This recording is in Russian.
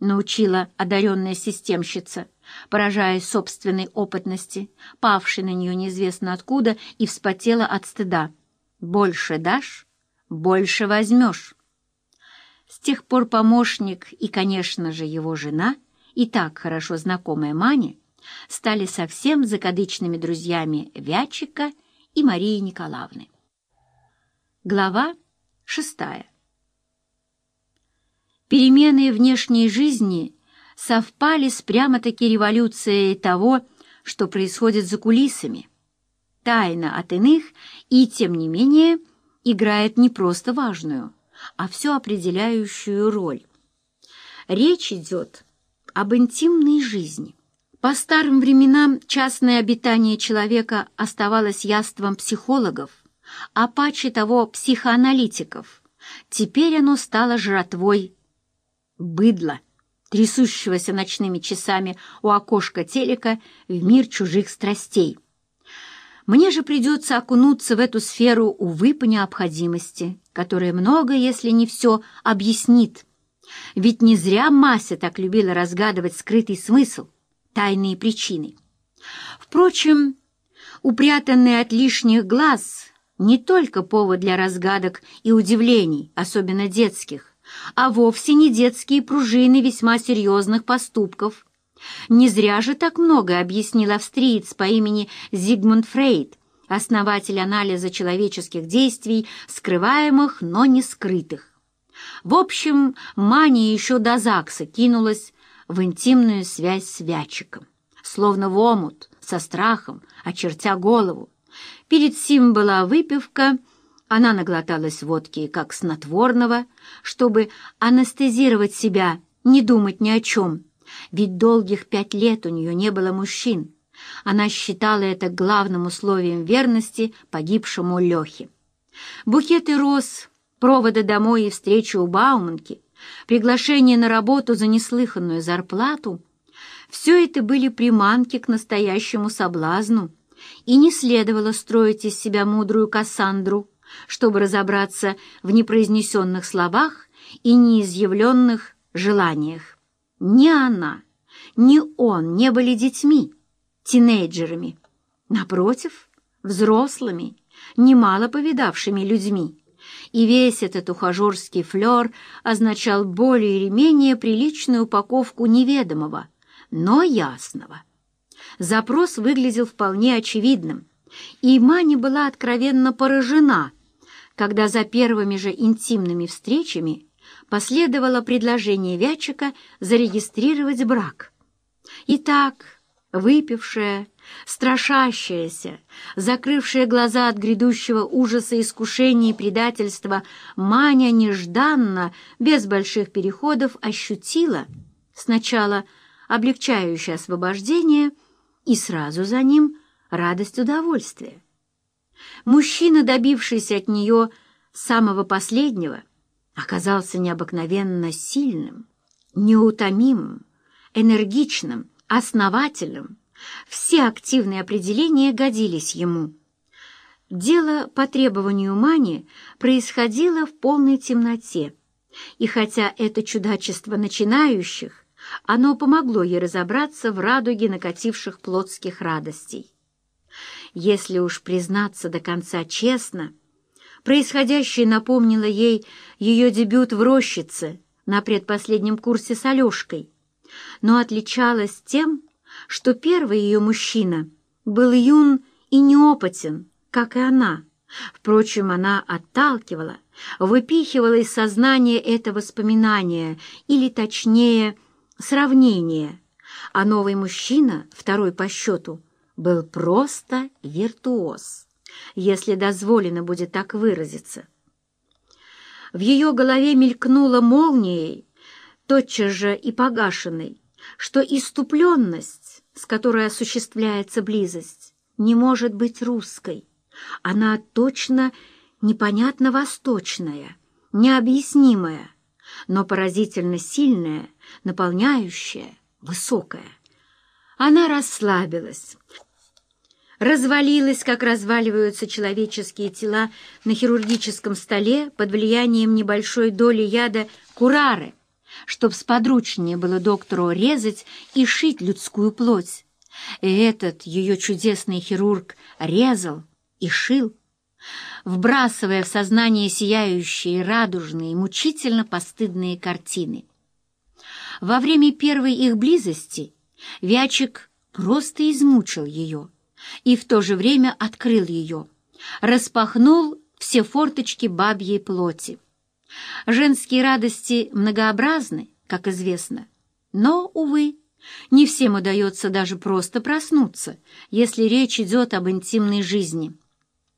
научила одаренная системщица, поражаясь собственной опытности, павшей на нее неизвестно откуда, и вспотела от стыда. «Больше дашь, больше возьмешь». С тех пор помощник и, конечно же, его жена, и так хорошо знакомая Мане, стали совсем закадычными друзьями Вячика и Марии Николаевны. Глава шестая Перемены внешней жизни совпали с прямо-таки революцией того, что происходит за кулисами. Тайна от иных и, тем не менее, играет не просто важную, а все определяющую роль. Речь идет об интимной жизни. По старым временам частное обитание человека оставалось яством психологов, а паче того психоаналитиков. Теперь оно стало жратвой быдла, трясущегося ночными часами у окошка телека в мир чужих страстей. Мне же придется окунуться в эту сферу, увы, по необходимости, которая много, если не все, объяснит. Ведь не зря Мася так любила разгадывать скрытый смысл, тайные причины. Впрочем, упрятанные от лишних глаз не только повод для разгадок и удивлений, особенно детских, а вовсе не детские пружины весьма серьезных поступков. Не зря же так много объяснил австриец по имени Зигмунд Фрейд, основатель анализа человеческих действий, скрываемых, но не скрытых. В общем, Мания еще до ЗАГСа кинулась в интимную связь с Вячиком, словно в омут, со страхом, очертя голову. Перед сим была выпивка — она наглоталась водки как снотворного, чтобы анестезировать себя, не думать ни о чем, ведь долгих пять лет у нее не было мужчин. Она считала это главным условием верности погибшему Лехе. Букеты роз, проводы домой и встречи у Бауманки, приглашение на работу за неслыханную зарплату — все это были приманки к настоящему соблазну, и не следовало строить из себя мудрую Кассандру, чтобы разобраться в непроизнесенных словах и неизъявленных желаниях. Ни она, ни он не были детьми, тинейджерами. Напротив, взрослыми, немало повидавшими людьми. И весь этот ухажерский флер означал более или менее приличную упаковку неведомого, но ясного. Запрос выглядел вполне очевидным, и Маня была откровенно поражена – когда за первыми же интимными встречами последовало предложение Вячика зарегистрировать брак. Итак, выпившая, страшащаяся, закрывшая глаза от грядущего ужаса искушения и предательства, Маня нежданно, без больших переходов, ощутила сначала облегчающее освобождение и сразу за ним радость удовольствия. Мужчина, добившийся от нее самого последнего, оказался необыкновенно сильным, неутомимым, энергичным, основательным. Все активные определения годились ему. Дело по требованию Мани происходило в полной темноте, и хотя это чудачество начинающих, оно помогло ей разобраться в радуге накативших плотских радостей. Если уж признаться до конца честно, происходящее напомнило ей ее дебют в «Рощице» на предпоследнем курсе с Алешкой, но отличалось тем, что первый ее мужчина был юн и неопытен, как и она. Впрочем, она отталкивала, выпихивала из сознания это воспоминание, или, точнее, сравнение, а новый мужчина, второй по счету, был просто виртуоз, если дозволено будет так выразиться. В ее голове мелькнула молнией, тотчас же и погашенной, что иступленность, с которой осуществляется близость, не может быть русской. Она точно непонятно восточная, необъяснимая, но поразительно сильная, наполняющая, высокая. Она расслабилась, развалилась, как разваливаются человеческие тела на хирургическом столе под влиянием небольшой доли яда курары, чтоб сподручнее было доктору резать и шить людскую плоть. И этот ее чудесный хирург резал и шил, вбрасывая в сознание сияющие, радужные, мучительно постыдные картины. Во время первой их близости Вячик просто измучил ее и в то же время открыл ее, распахнул все форточки бабьей плоти. Женские радости многообразны, как известно, но, увы, не всем удается даже просто проснуться, если речь идет об интимной жизни –